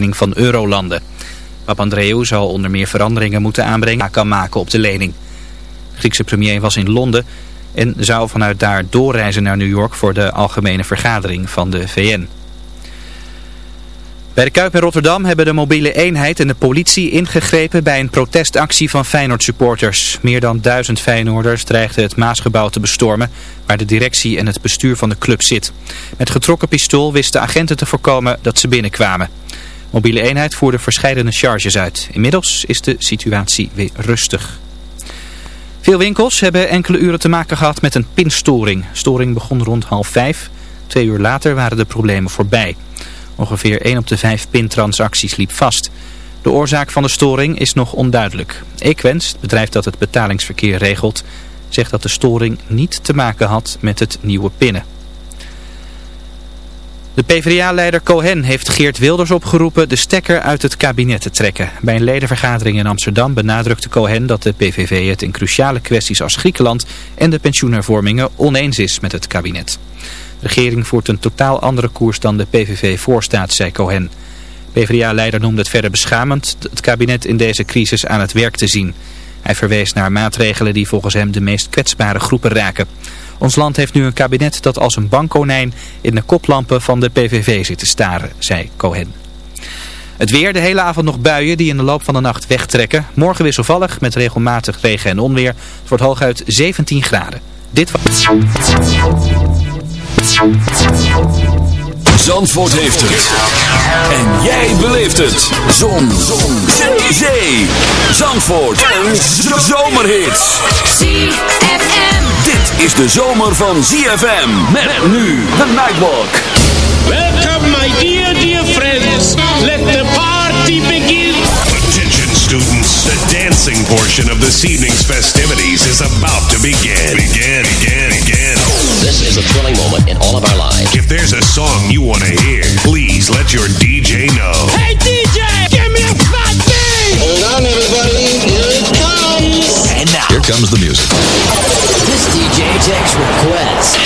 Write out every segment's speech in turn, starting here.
van eurolanden. Papandreou zal onder meer veranderingen moeten aanbrengen kan maken op de lening. De Griekse premier was in Londen en zou vanuit daar doorreizen naar New York voor de algemene vergadering van de VN. Bij de Kuip in Rotterdam hebben de mobiele eenheid en de politie ingegrepen bij een protestactie van Feyenoord supporters. Meer dan duizend Feyenoorders dreigden het Maasgebouw te bestormen waar de directie en het bestuur van de club zit. Met getrokken pistool wisten agenten te voorkomen dat ze binnenkwamen. Mobiele eenheid voerde verscheidene charges uit. Inmiddels is de situatie weer rustig. Veel winkels hebben enkele uren te maken gehad met een pinstoring. Storing begon rond half vijf. Twee uur later waren de problemen voorbij. Ongeveer 1 op de 5 pintransacties liep vast. De oorzaak van de storing is nog onduidelijk. Equens, het bedrijf dat het betalingsverkeer regelt, zegt dat de storing niet te maken had met het nieuwe pinnen. De PvdA-leider Cohen heeft Geert Wilders opgeroepen de stekker uit het kabinet te trekken. Bij een ledenvergadering in Amsterdam benadrukte Cohen dat de PVV het in cruciale kwesties als Griekenland en de pensioenhervormingen oneens is met het kabinet. De regering voert een totaal andere koers dan de PVV voorstaat, zei Cohen. PvdA-leider noemde het verder beschamend het kabinet in deze crisis aan het werk te zien. Hij verwees naar maatregelen die volgens hem de meest kwetsbare groepen raken. Ons land heeft nu een kabinet dat als een bankkonijn in de koplampen van de PVV zit te staren, zei Cohen. Het weer, de hele avond nog buien die in de loop van de nacht wegtrekken. Morgen wisselvallig met regelmatig regen en onweer. Het wordt hooguit 17 graden. Dit was... Zandvoort heeft het. En jij beleeft het. Zon. Zon. Zee. Zee. Zandvoort. Een zomerhit. ZFM. Dit is de zomer van ZFM. Met nu de Nightwalk. Welcome my dear, dear friends. Let the party begin. Attention students, the dancing portion of this evening's festivities is about to begin. Begin, begin, begin. This is a thrilling moment in all of our lives. If there's a song you want to hear, please let your DJ know. Hey DJ, give me a fat beat. Hold on, everybody. Comes the music. This DJ takes requests.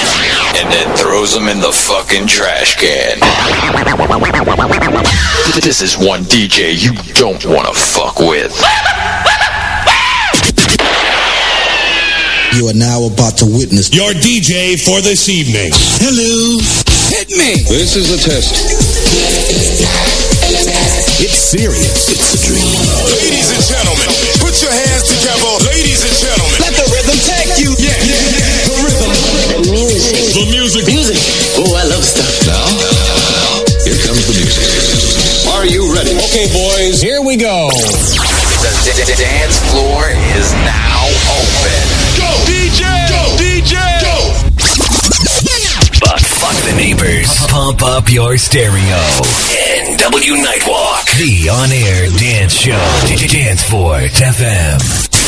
and then throws them in the fucking trash can. This is one DJ you don't want to fuck with. You are now about to witness. Your DJ for this evening. Hello. Hit me. This is a test. It's serious. It's a dream. Ladies and gentlemen, put your hands together. Ladies and gentlemen, Let the rhythm take you. yeah, yeah, yeah. The rhythm. Music. The music. Music. Oh, I love stuff. Now, here comes the music. Are you ready? Okay, boys. Here we go. The d- d- dance floor is now open. Go, DJ. Go, DJ. Go. but fuck the neighbors. Pump up your stereo. NW Nightwalk. The on-air dance show. Danceport FM.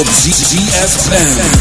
Op ZFM.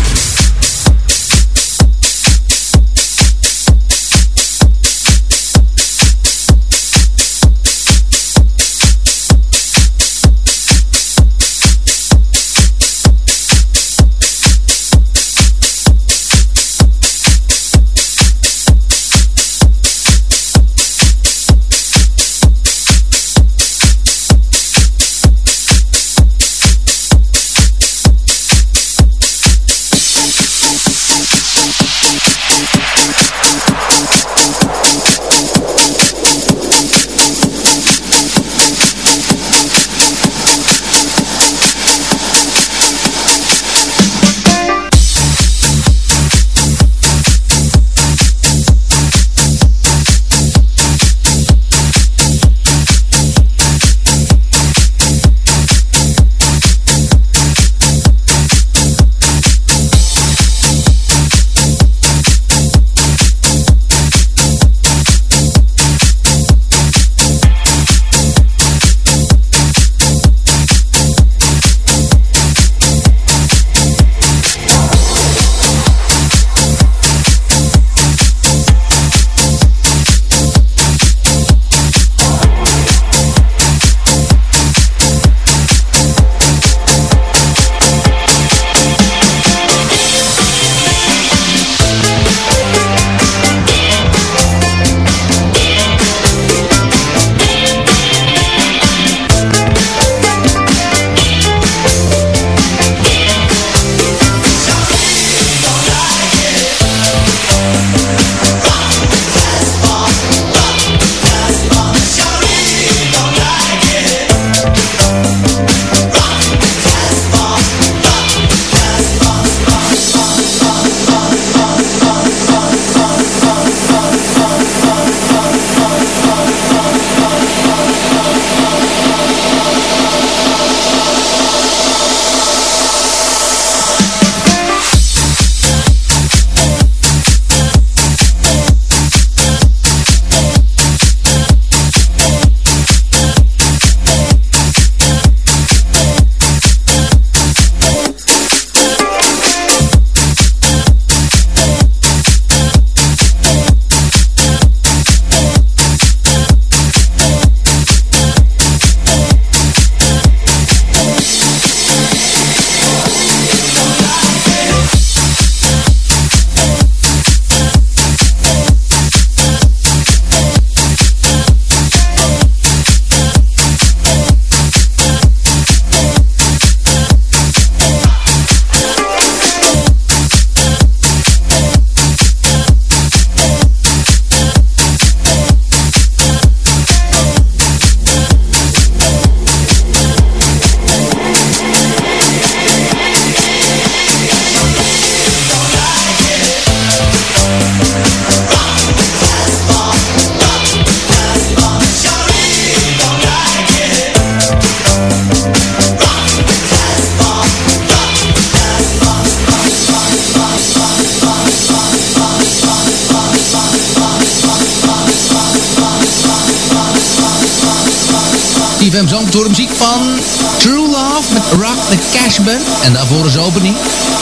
En daarvoor is opening.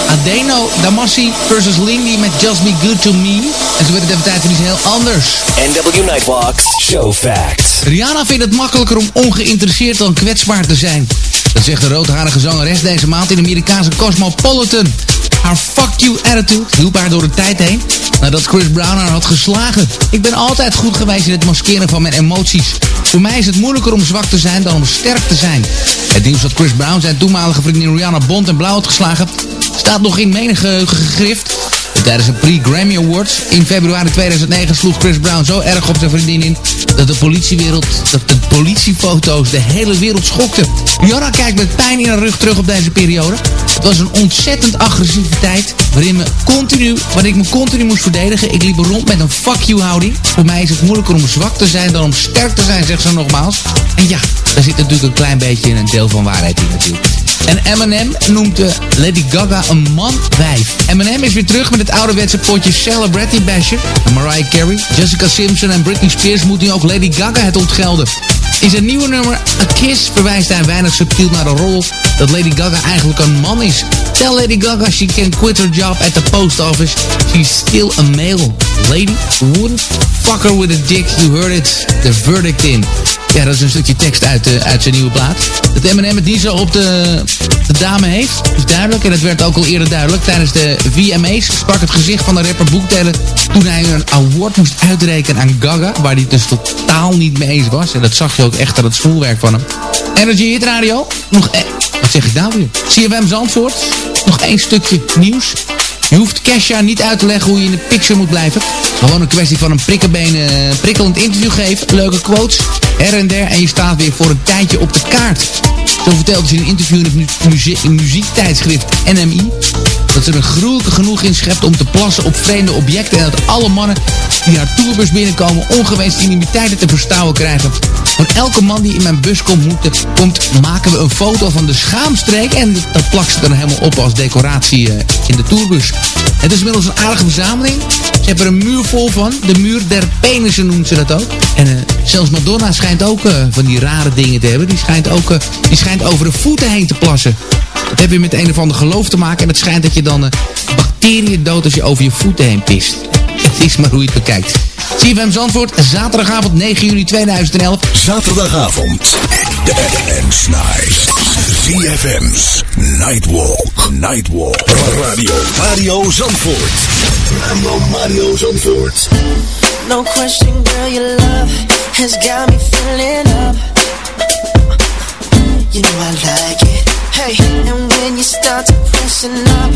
Adeno Damassi versus Lindy met Just Be Good To Me. En zo werd het even tijd voor iets heel anders. NW Nightwalk Show Facts. Rihanna vindt het makkelijker om ongeïnteresseerd dan kwetsbaar te zijn. Dat zegt de roodharige zangeres deze maand in de Amerikaanse Cosmopolitan. Haar fuck you attitude hielp haar door de tijd heen nadat Chris Brown haar had geslagen. Ik ben altijd goed geweest in het maskeren van mijn emoties. Voor mij is het moeilijker om zwak te zijn dan om sterk te zijn. Het nieuws dat Chris Brown zijn toenmalige vriendin Rihanna Bond en blauw had geslagen... staat nog in menige gegrift. Tijdens een pre-Grammy Awards in februari 2009 sloeg Chris Brown zo erg op zijn vriendin in... dat de politiewereld, dat de politiefoto's de hele wereld schokten. Rihanna kijkt met pijn in haar rug terug op deze periode. Het was een ontzettend agressieve tijd waarin, me continu, waarin ik me continu moest verdedigen. Ik liep rond met een fuck you houding. Voor mij is het moeilijker om zwak te zijn dan om sterk te zijn, zegt ze nogmaals. En ja, daar zit natuurlijk een klein beetje een deel van waarheid in natuurlijk. En Eminem noemt uh, Lady Gaga een man-wijf. Eminem is weer terug met het ouderwetse potje Celebrity Basher. Mariah Carey, Jessica Simpson en Britney Spears moeten nu ook Lady Gaga het ontgelden. In zijn nieuwe nummer A Kiss verwijst hij weinig subtiel naar de rol dat Lady Gaga eigenlijk een man is. Tell Lady Gaga she can quit her job at the post office. She's still a male. Lady wouldn't fuck her with a dick. You heard it. The verdict in. Ja, dat is een stukje tekst uit, uh, uit zijn nieuwe plaat. Dat Eminem het niet zo op de, de dame heeft, is duidelijk. En dat werd ook al eerder duidelijk. Tijdens de VMA's sprak het gezicht van de rapper Boektellen... toen hij een award moest uitrekenen aan Gaga... waar hij dus totaal niet mee eens was. En dat zag je ook echt aan het schoolwerk van hem. Energy Hit Radio. Nog... E wat zeg ik nou weer? CFM Zandvoort. Nog één stukje nieuws. Je hoeft Kesha niet uit te leggen hoe je in de picture moet blijven. Gewoon een kwestie van een prikkenbeen, uh, prikkelend interview geven. Leuke quotes, her en der. En je staat weer voor een tijdje op de kaart. Zo vertelde ze in een interview in het muzie muziektijdschrift NMI... dat ze er gruwelijke genoeg in schept om te plassen op vreemde objecten... en dat alle mannen die haar tourbus binnenkomen ongewenste intimiteiten te verstouwen krijgen. Van elke man die in mijn bus komt, moet, komt maken we een foto van de schaamstreek... en dat plakt ze dan helemaal op als decoratie uh, in de tourbus. Het is inmiddels een aardige verzameling. Ze hebben er een muur vol van. De muur der penissen noemt ze dat ook. En uh, zelfs Madonna schijnt ook uh, van die rare dingen te hebben. Die schijnt ook die schijnt over de voeten heen te plassen. Dat heeft weer met een of ander geloof te maken. En het schijnt dat je dan bacteriën dood als je over je voeten heen pist. Het is maar hoe je het bekijkt. CFM Zandvoort, zaterdagavond 9 juni 2011. Zaterdagavond, de FM's Night. CFM's Nightwalk. Nightwalk. Radio. Mario Zandvoort. Radio Mario Zandvoort. No question, girl, your love has got me filling up. You know I like it. Hey, and when you start to pressing up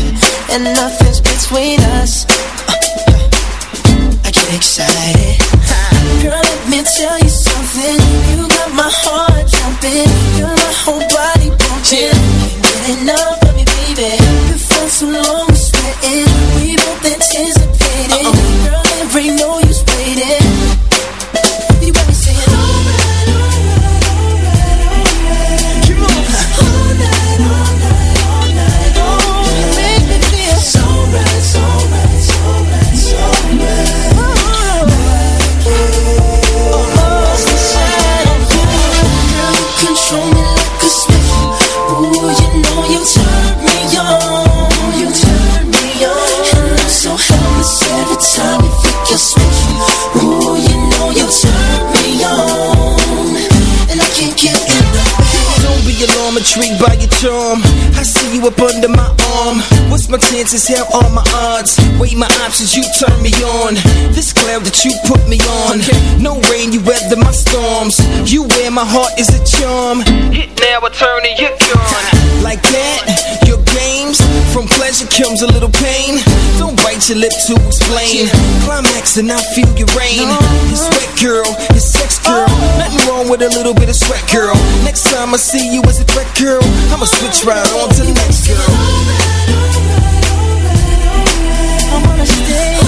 and nothing's between us, excited. Girl, let me tell you something. You got my heart jumping. You're my whole body wanting. Can't enough of me, baby. For so long, we sweating. We both anticipating. -oh. Girl, there ain't intrigued by your charm. I see you up under my arm. What's my chances? Hell, all my odds. Weigh my options, you turn me on. This cloud that you put me on. No rain, you weather my storms. You wear my heart is a charm. Hit now, I turn and you're gone. Like that, your games. From pleasure comes a little pain. Don't bite your lip to explain. Climax and I feel your rain. Your sweat girl, your sex girl. Nothing wrong with a little bit of sweat girl. Next time I see you as a threat girl, I'ma switch right on to the next girl. I wanna stay.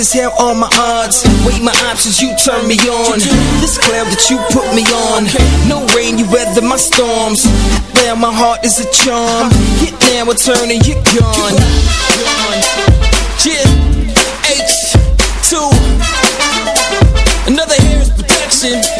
Chances? Hell, all my odds. Weigh my options, you turn me on. This cloud that you put me on. No rain, you weather my storms. Now my heart is a charm. Hit now, I turn and you're gone. H2. Another hair is protection.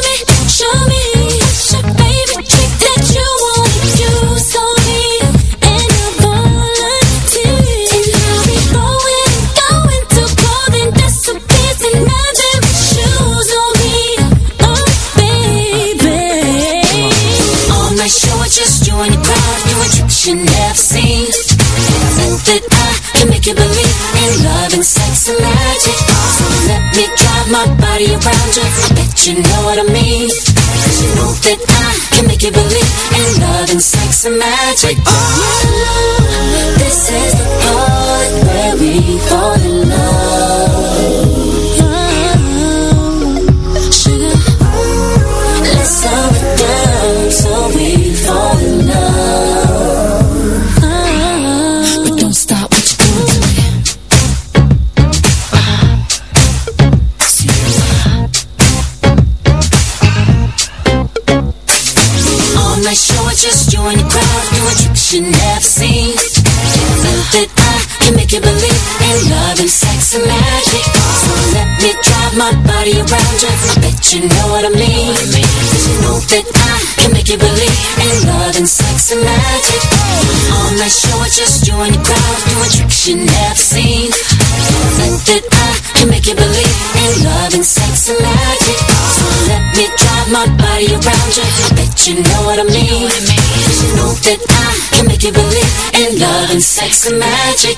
body around you bet you know what I mean. Cause you know that I can make you believe in love and sex and magic. Oh, this is the part where we fall in love my around you. I bet you know what I mean. Cause you know that I can make you believe in love and sex and magic. On my show, I just join the crowd doing tricks you never seen. Think that I can make you believe in love and sex and magic. So let me drive my body around you. I bet you know what I mean. Cause you know that I can make you believe in love and sex and magic.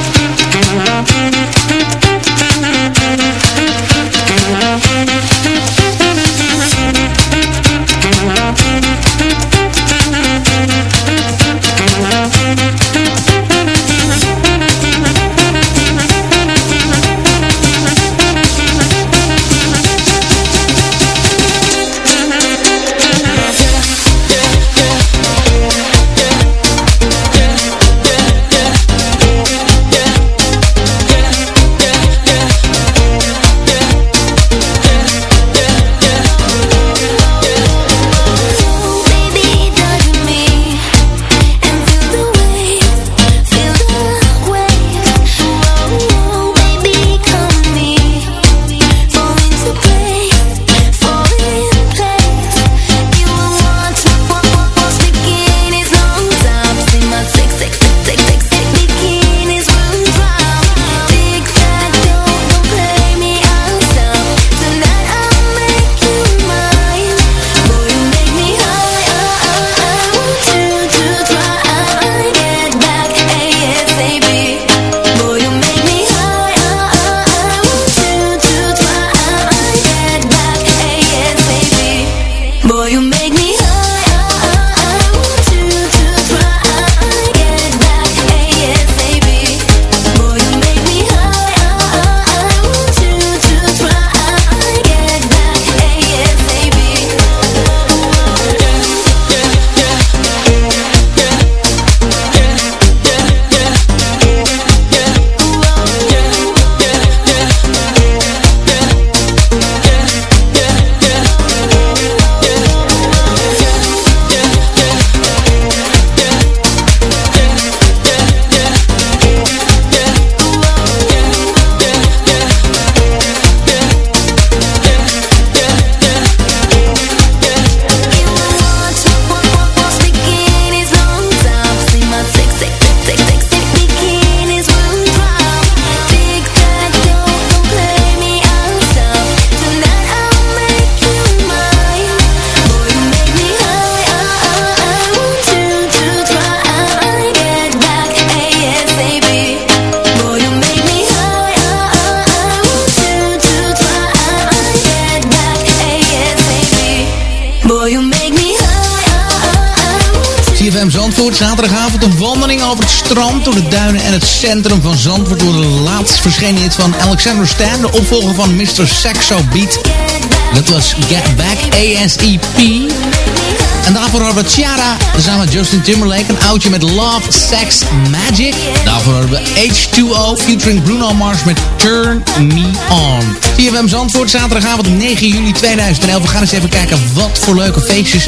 Zaterdagavond een wandeling over het strand, door de duinen en het centrum van Zandvoort. Door de laatst verschenen hit van Alexander Stan, de opvolger van Mr. Saxo Beat. Dat was Get Back ASEP. En daarvoor hadden we Ciara samen met Justin Timberlake. Een oudje met Love, Sex, Magic. Daarvoor hadden we H2O featuring Bruno Mars met Turn Me On. CFM Zandvoort, zaterdagavond 9 juli 2011. We gaan eens even kijken wat voor leuke feestjes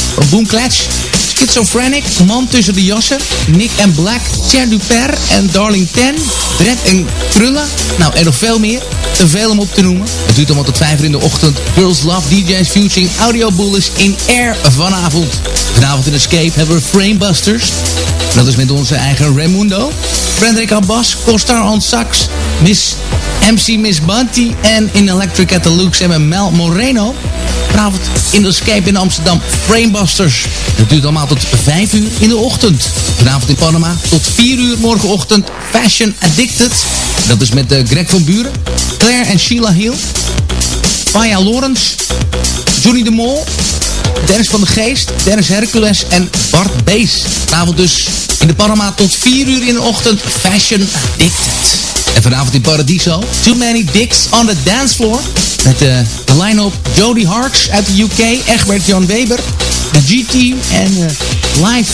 Boom Clatch, Schizophrenic, Man tussen de jassen, Nick and Black, Cher Duper en Darling Ten, Dred en Krullen. Nou, en nog veel meer. Te veel om op te noemen. Het duurt allemaal tot 5 uur in de ochtend. Girls Love DJs featuring Audio Bullies in Air vanavond. Vanavond in Escape hebben we Framebusters. Dat is met onze eigen Raimundo. Frederik Abbas, Costar on Sax, Miss MC Miss Bunty en in Electric at the Lux hebben Mel Moreno. Vanavond in de Escape in Amsterdam Framebusters. Het duurt allemaal tot 5 uur in de ochtend. Vanavond in Panama tot 4 uur morgenochtend Fashion Addicted. Dat is met uh, Greg van Buren, Claire en Sheila Hill, Faya Lawrence, Johnny de Mol, Dennis van de Geest, Dennis Hercules en Bart Bees. Vanavond dus in de Panama tot 4 uur in de ochtend Fashion Addicted. En vanavond in Paradiso, Too Many Dicks on the Dance Floor. Met uh, de line-up Jody Harks uit de UK, Egbert Jan Weber, de G-Team en uh, live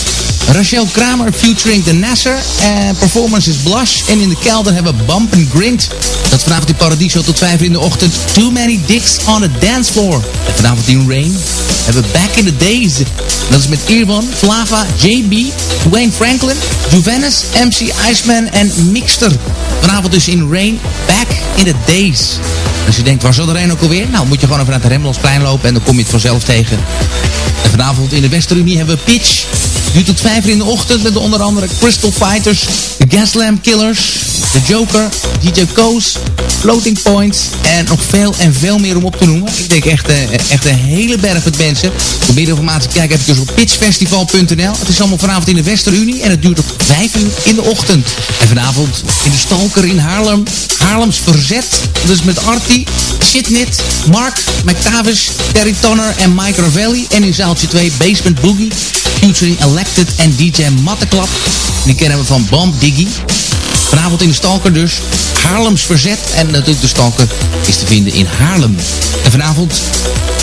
Rachel Kramer featuring The Nasser. En performance is Blush. En in de kelder hebben we Bump and Grind. Dat vanavond in Paradiso tot 5 in de ochtend. Too Many Dicks on the Dance Floor. En vanavond in Rain hebben we Back in the Days. Dat is met Irwan, Flava, JB, Dwayne Franklin, Juvenis, MC Iceman en Mixter. Vanavond dus in Rain, Back in the Days. Als je denkt, waar zal de Rain ook alweer? Nou, moet je gewoon even naar het Remmelsplein lopen en dan kom je het vanzelf tegen. En vanavond in de Westerunie hebben we Pitch. Duurt tot 5 uur in de ochtend met onder andere Crystal Fighters, de Gaslamp Killers, de Joker, DJ Koos, Floating Points en nog veel en veel meer om op te noemen. Ik denk echt, uh, echt een hele berg met mensen. Voor meer informatie kijk even op pitchfestival.nl. Het is allemaal vanavond in de Westerunie en het duurt tot 5 uur in de ochtend. En vanavond in de Stalker in Haarlem, Haarlems Verzet. Dus met Artie, Shitnit, Mark, McTavish, Terry Tonner en Mike Ravelli. En in zaaltje 2 Basement Boogie, featuring Elected en DJ Matteklap. Die kennen we van Bomb Diggy. Vanavond in de Stalker dus. Haarlems Verzet. En natuurlijk de Stalker is te vinden in Haarlem. En vanavond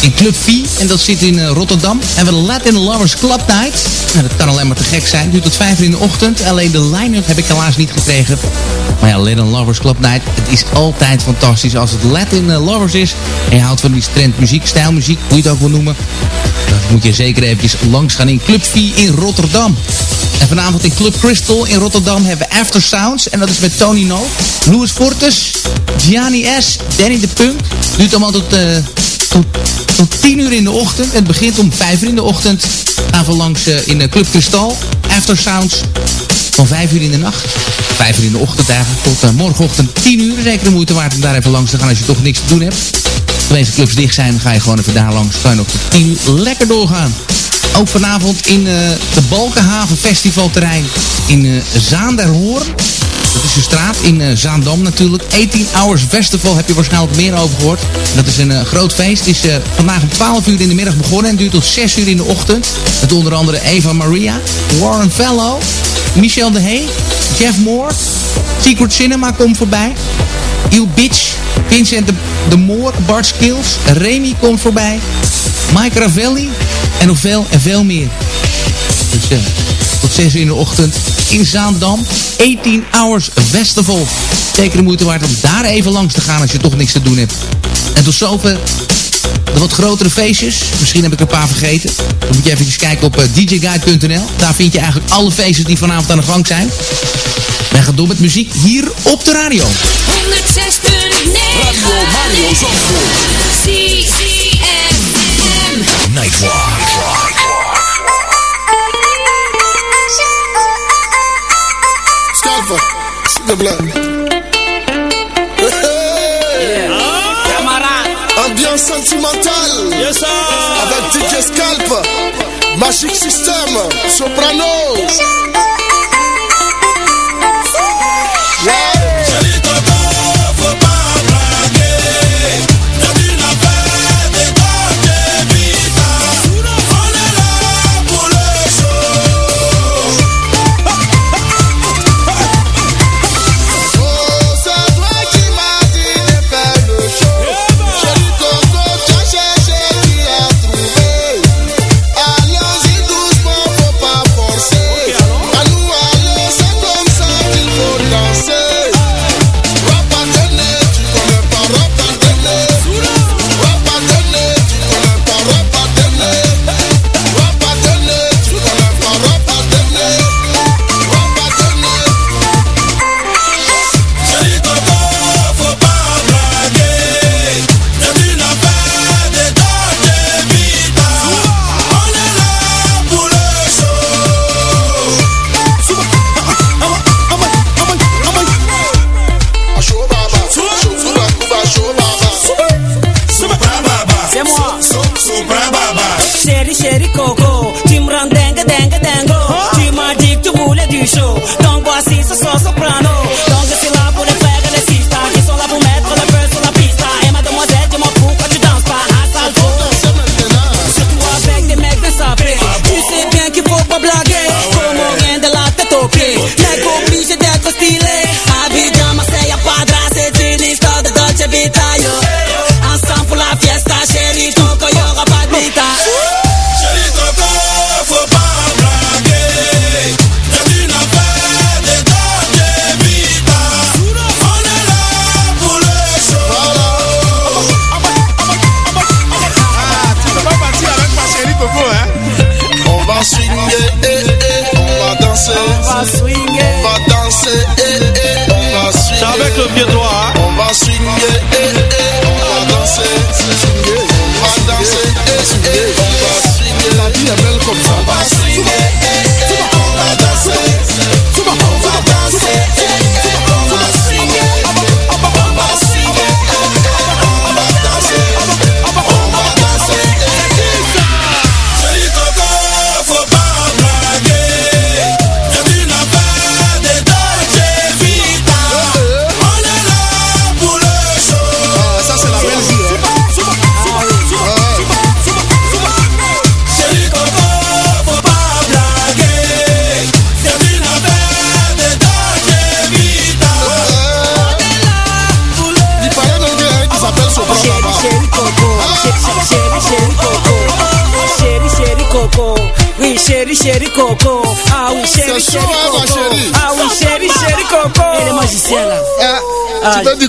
in Club V. En dat zit in uh, Rotterdam. En we Latin Lovers Club Night. Nou, dat kan alleen maar te gek zijn. Duurt tot 5 uur in de ochtend. Alleen de line-up heb ik helaas niet gekregen. Maar ja, Latin Lovers Club Night. Het is altijd fantastisch als het Latin Lovers is. En je houdt van die trendmuziek, stijlmuziek, hoe je het ook wil noemen. Moet je zeker eventjes langs gaan in Club V in Rotterdam. En vanavond in Club Crystal in Rotterdam hebben we After Sounds. En dat is met Tony No, Louis Fortes, Gianni S, Danny de Punk. Duurt allemaal tot, uh, tot, tot 10 uur in de ochtend. Het begint om 5 uur in de ochtend. Gaan langs uh, in Club Crystal. After Sounds van 5 uur in de nacht. 5 uur in de ochtend eigenlijk. Tot morgenochtend 10 uur. Zeker de moeite waard om daar even langs te gaan als je toch niks te doen hebt. Als de meeste clubs dicht zijn, ga je gewoon even daar langs. Kan je nog tot 10 uur lekker doorgaan. Ook vanavond in uh, de Balkenhaven Festivalterrein in uh, Zaanderhoorn. Dat is de straat in uh, Zaandam natuurlijk. 18 Hours Festival heb je waarschijnlijk meer over gehoord. Dat is een groot feest. Het is vandaag om 12 uur in de middag begonnen en duurt tot 6 uur in de ochtend. Met onder andere Eva Maria, Warren Fellow, Michel de Hey, Jeff Moore, Secret Cinema komt voorbij. Il Bitch, Vincent de, de Moor, Bart Skills, Remy komt voorbij. Mike Ravelli en nog veel en veel meer. Dus uh, tot 6 uur in de ochtend in Zaandam. 18 Hours Festival. Zeker de moeite waard om daar even langs te gaan als je toch niks te doen hebt. En tot zover de wat grotere feestjes. Misschien heb ik een paar vergeten. Dan moet je even kijken op uh, djguide.nl. Daar vind je eigenlijk alle feestjes die vanavond aan de gang zijn. Wij gaan door met muziek hier op de radio. Radio Mario Zandvoort. ZFM. Nightwalk. Nightwalk. Scarpa. Ambiance sentimentale yes, sir. avec DJ Scalp, Magic System, Soprano.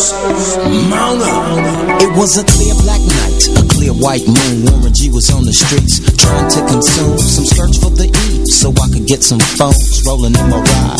up. It was a clear black night, a clear white moon. Warren G was on the streets trying to consume some search for the E, so I could get some phones rolling in my ride,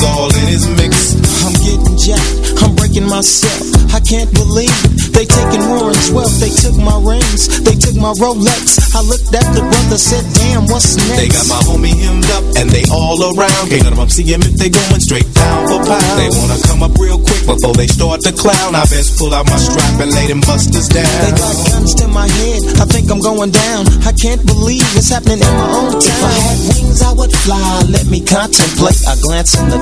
all in his mix. I'm getting jacked, I'm breaking myself. I can't believe it. They taking more Warren's wealth, they took my rings, they took my Rolex. I looked at the brother, said, damn, what's next? They got my homie hemmed up and they all around. Can't of them see him if they going straight down for pound. They wanna come up real quick before they start to clown. I best pull out my strap and lay them busters down. They got guns to my head. I think I'm going down. I can't believe it's happening in my own town. If I had wings, I would fly. Let me contemplate. I glance in the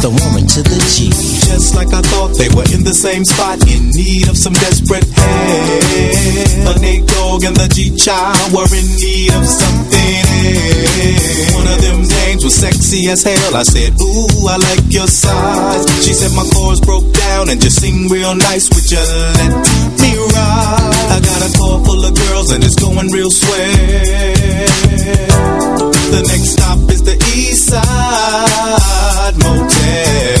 the woman to the G. Just like I thought, they were in the same spot, in need of some desperate help. The Nate Dogg and the G-Child were in need of something else. One of them dames was sexy as hell. I said, Ooh, I like your size. She said my chords broke down and just sing real nice. Would you let? I got a car full of girls and it's going real swell. The next stop is the East Side Motel.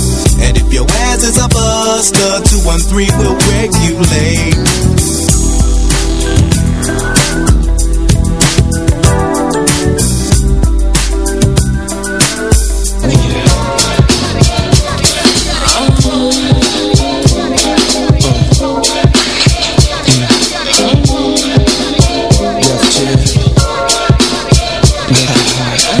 Your ass is a buster. 213 will wake you late. high.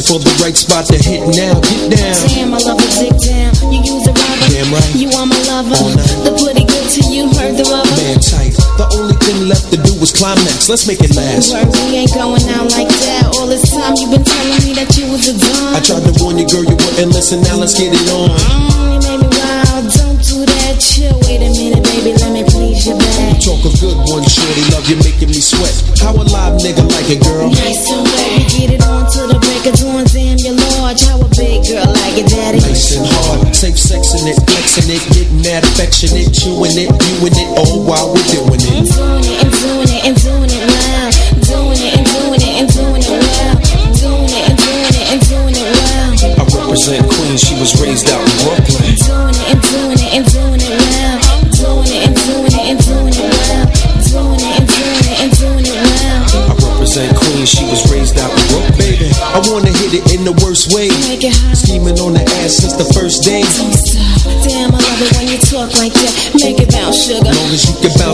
searching for the right spot to hit now. Get down. Damn, I love a dick down. You use a rubber. Damn right. You are my lover. The pretty good to you, heard the rubber. Man tight. The only thing left to do was climax. Let's make it last. Word, we ain't going out like that. All this time you've been telling me that you was a dumb. I tried to warn you, girl, you wouldn't listen. Now let's get it on. Mm, you made me wild. Don't do that. Chill. Wait a minute, baby. Let me please you back. Talk a good one, shorty. Love you, making me sweat. How a live nigga like it, girl? Nice flexing it, getting that affectionate, chewing it, viewing it, all while we're doing it.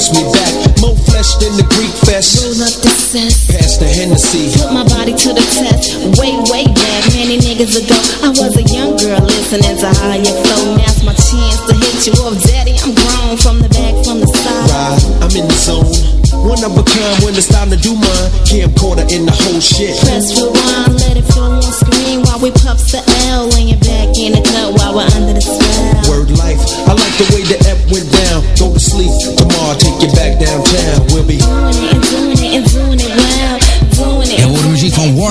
As you can bounce me back. More flesh than the Greek fest. Roll up the cess. Pass the Hennessy. Put my body to the test. Way, way back, many niggas ago. I was a young girl listening to higher flow. Now's my chance to hit you up, daddy. I'm grown from the back, from the side. Ride, I'm in the zone. One of a kind when it's time to do mine. Camcorder in the whole shit. Press rewind, let it flow on screen while we puffs the L.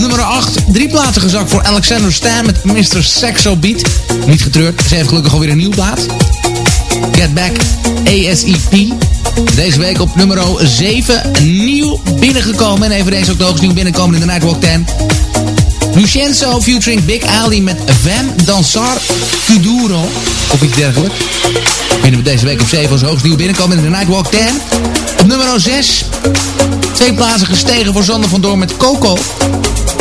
Op nummer 8. Drie plaatsen gezakt voor Alexander Stan met Mr. Sexo Beat. Niet getreurd, ze heeft gelukkig alweer een nieuw plaat. Get Back ASEP. Deze week op nummer 7 nieuw binnengekomen. En eveneens ook de hoogst nieuw binnenkomen in de Nightwalk 10. Lucenzo featuring Big Ali met Vam Dansar Kuduro. Of iets dergelijks. Vinden we deze week op 7 als hoogst nieuw binnenkomen in de Nightwalk 10. Op nummer 6. Twee plaatsen gestegen voor Sander van Door met Coco.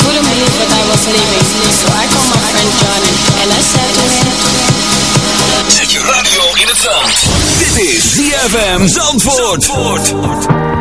couldn't believe that I was leaving, so I called my friend Johnny and I said to him. Zet je radio in het zand. Dit is ZFM Zandvoort. Looking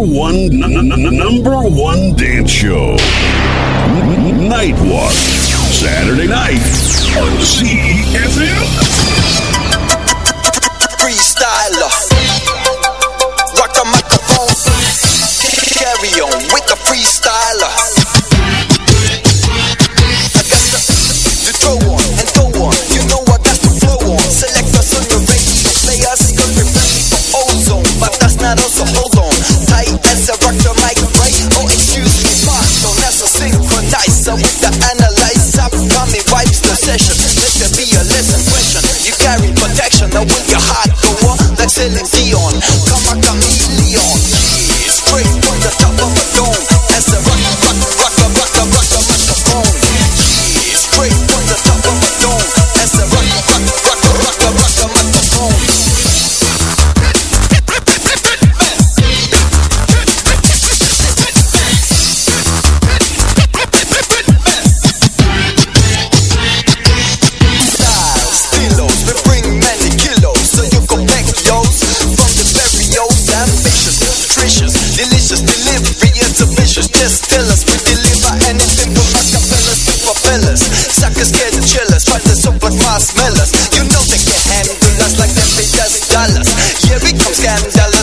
number one, number one dance show. N- Nightwalk. Saturday night on CFM. Big Sam Zala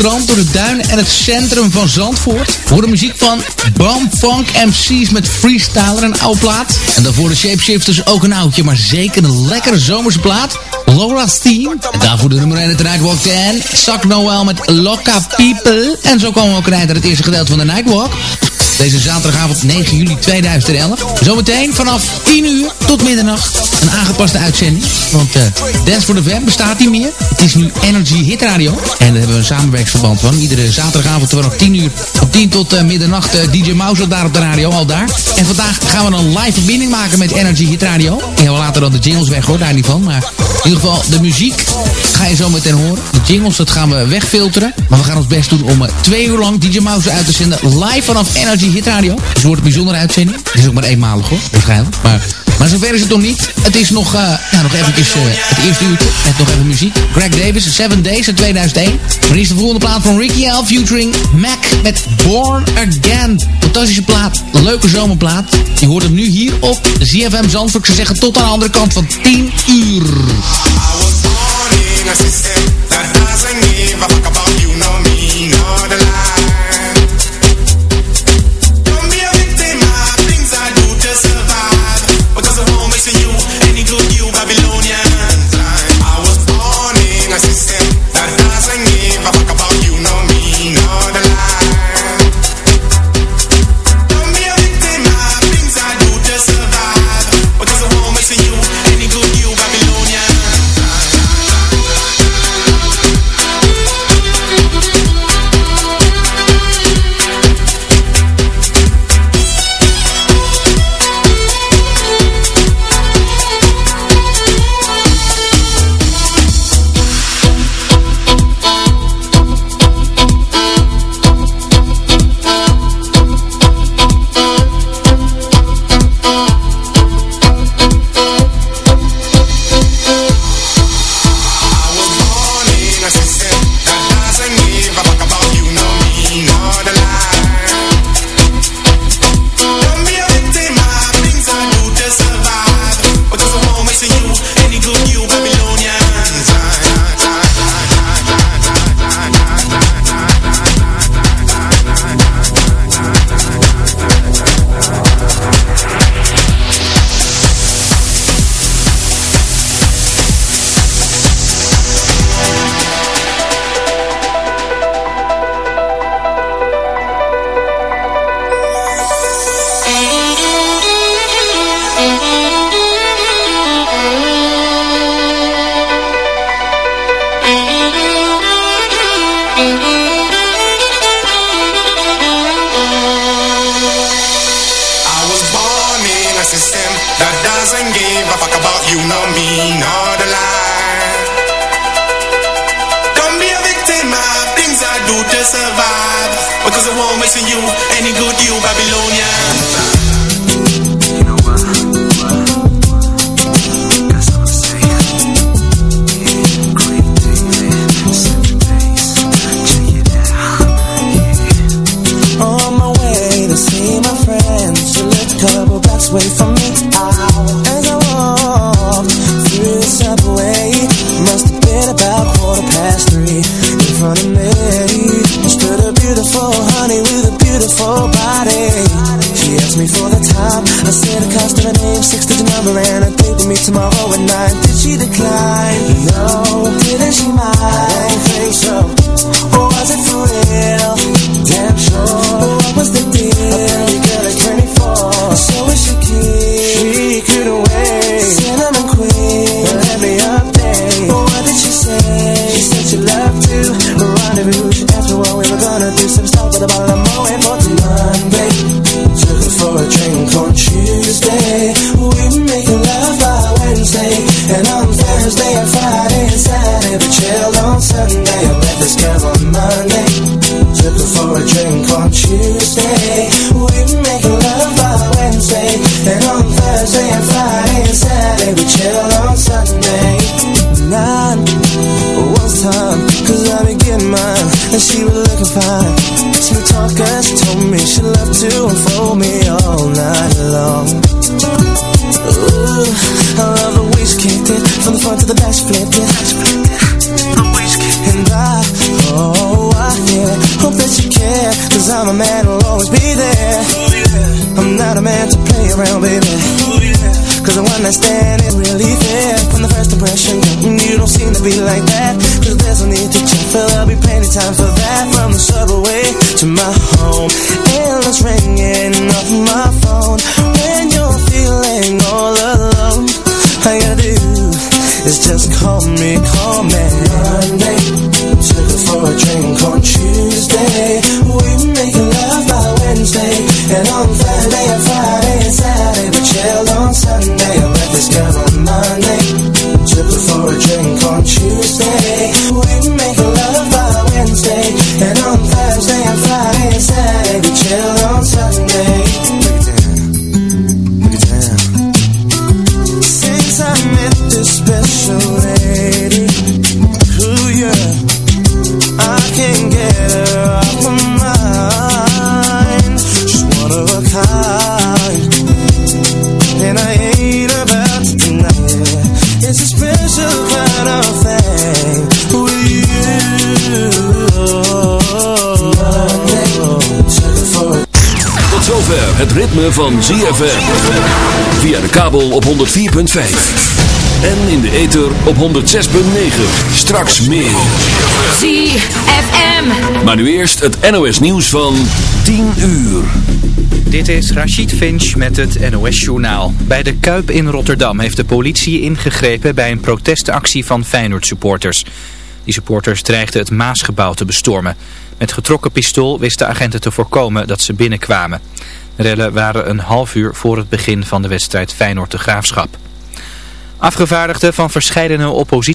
door de duinen en het centrum van Zandvoort. Voor de muziek van Bam Funk MC's met Freestyler, een oude plaat. En daarvoor de Shapeshifters ook een oudje, maar zeker een lekkere zomerse plaat. Laura's Team. En daarvoor de nummer 1 uit de Nightwalk 10. Zak Noel met Loca People. En zo komen we ook naar het eerste gedeelte van de Nightwalk. Deze zaterdagavond 9 juli 2011. Zometeen vanaf 10 uur tot middernacht een aangepaste uitzending. Want eh Dance for the Web bestaat niet meer. Het is nu Energy Hit Radio. En daar hebben we een samenwerksverband van. Iedere zaterdagavond vanaf 10 uur op 10 tot eh, middernacht eh, DJ Mouse daar op de radio, al daar. En vandaag gaan we een live verbinding maken met Energy Hit Radio. En we laten dan de jingles weg hoor, daar niet van. Maar in ieder geval de muziek ga je zo meteen horen. De jingles, dat gaan we wegfilteren. Maar we gaan ons best doen om eh, twee uur lang DJ Mouse uit te zenden. Live vanaf Energy Hit Radio. Dus het wordt een bijzondere uitzending. Het is ook maar eenmalig hoor, waarschijnlijk. Maar, maar zover is het nog niet. Het is nog, eh nou, nog eventjes eh, het eerste uurtje. Met nog even muziek. Greg Davis, Seven Days in 2001. Maar is de volgende plaat van Ricky L. Featuring Mac met Born Again. Fantastische plaat. Leuke zomerplaat. Je hoort hem nu hier op ZFM Zandvoort. Ze zeggen tot aan de andere kant van 10 uur. In a system that doesn't give a fuck about you, no me, no do to survive. Because I won't miss you, any good you Babylonian. Not a man to play around, baby. Cause the one I stand is really fair From the first impression, mm, you don't seem to be like that. Cause there's no need to check, but there'll be plenty time for that. From the subway to my home Endless ringing off my phone ritme van ZFM. Via de kabel op 104.5. En in de ether op 106.9. Straks meer. ZFM. Maar nu eerst het NOS nieuws van 10 uur. Dit is Rachid Finch met het NOS-journaal. Bij de Kuip in Rotterdam heeft de politie ingegrepen bij een protestactie van Feyenoord-supporters. Die supporters dreigden het Maasgebouw te bestormen. Met getrokken pistool wisten agenten te voorkomen dat ze binnenkwamen. Rellen waren een half uur voor het begin van de wedstrijd Feyenoord de Graafschap. Afgevaardigden van verschillende oppositie.